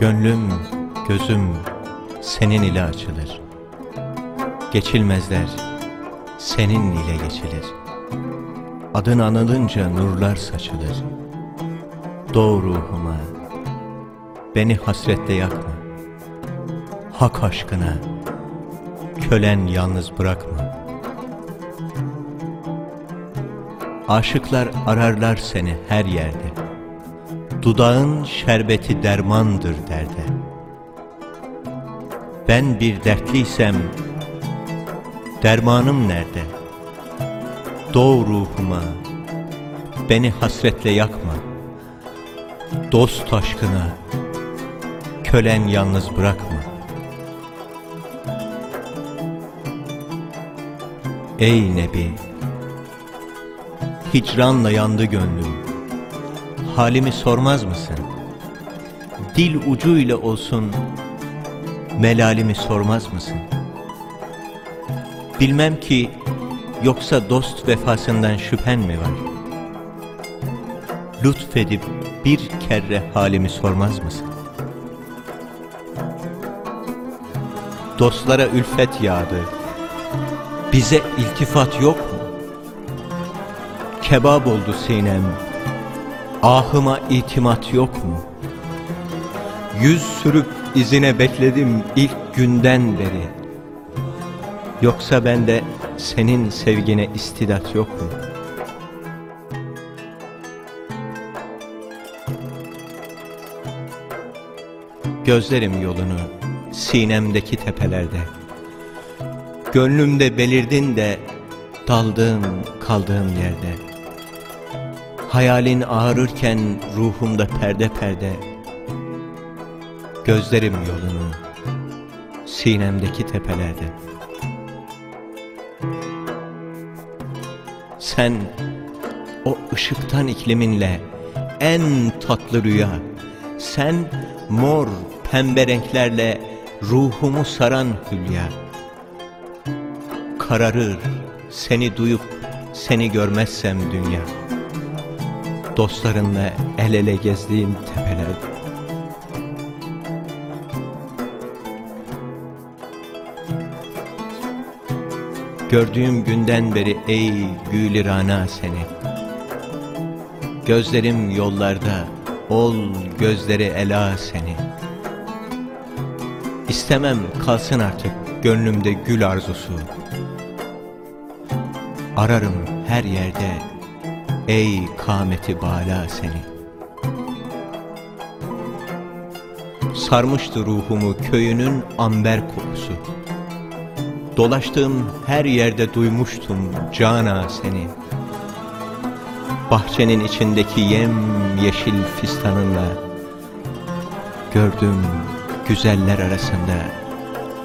Gönlüm, gözüm senin ile açılır. Geçilmezler senin ile geçilir. Adın anılınca nurlar saçılır. Doğ ruhuma, beni hasretle yakma. Hak aşkına, kölen yalnız bırakma. Aşıklar ararlar seni her yerde. Dudağın şerbeti dermandır derde. Ben bir dertliysem dermanım nerede? Doğ ruhuma, beni hasretle yakma. Dost aşkına, kölen yalnız bırakma. Ey Nebi, hicranla yandı gönlüm. Halimi sormaz mısın? Dil ucuyla olsun, melalimi sormaz mısın? Bilmem ki yoksa dost vefasından şüphen mi var? Lütfedip bir kere halimi sormaz mısın? Dostlara ülfet yağdı. Bize iltifat yok mu? Kebap oldu sinem. Ahıma itimat yok mu? Yüz sürüp izine bekledim ilk günden beri. Yoksa bende senin sevgine istidat yok mu? Gözlerim yolunu sinemdeki tepelerde. Gönlümde belirdin de daldığım kaldığım yerde. Hayalin ağrırken ruhumda perde perde. Gözlerim yolunu sinemdeki tepelerde. Sen o ışıktan ikliminle en tatlı rüya. Sen mor pembe renklerle ruhumu saran hülya. Kararır seni duyup seni görmezsem dünya. Dostlarınla el ele gezdiğim tepelerde. Gördüğüm günden beri ey gülirana seni. Gözlerim yollarda ol gözleri ela seni. İstemem kalsın artık gönlümde gül arzusu. Ararım her yerde ey kameti bala seni. Sarmıştı ruhumu köyünün amber kokusu. Dolaştığım her yerde duymuştum cana seni. Bahçenin içindeki yem yeşil fistanınla Gördüm güzeller arasında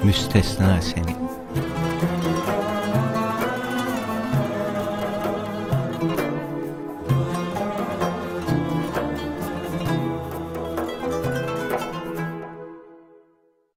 müstesna seni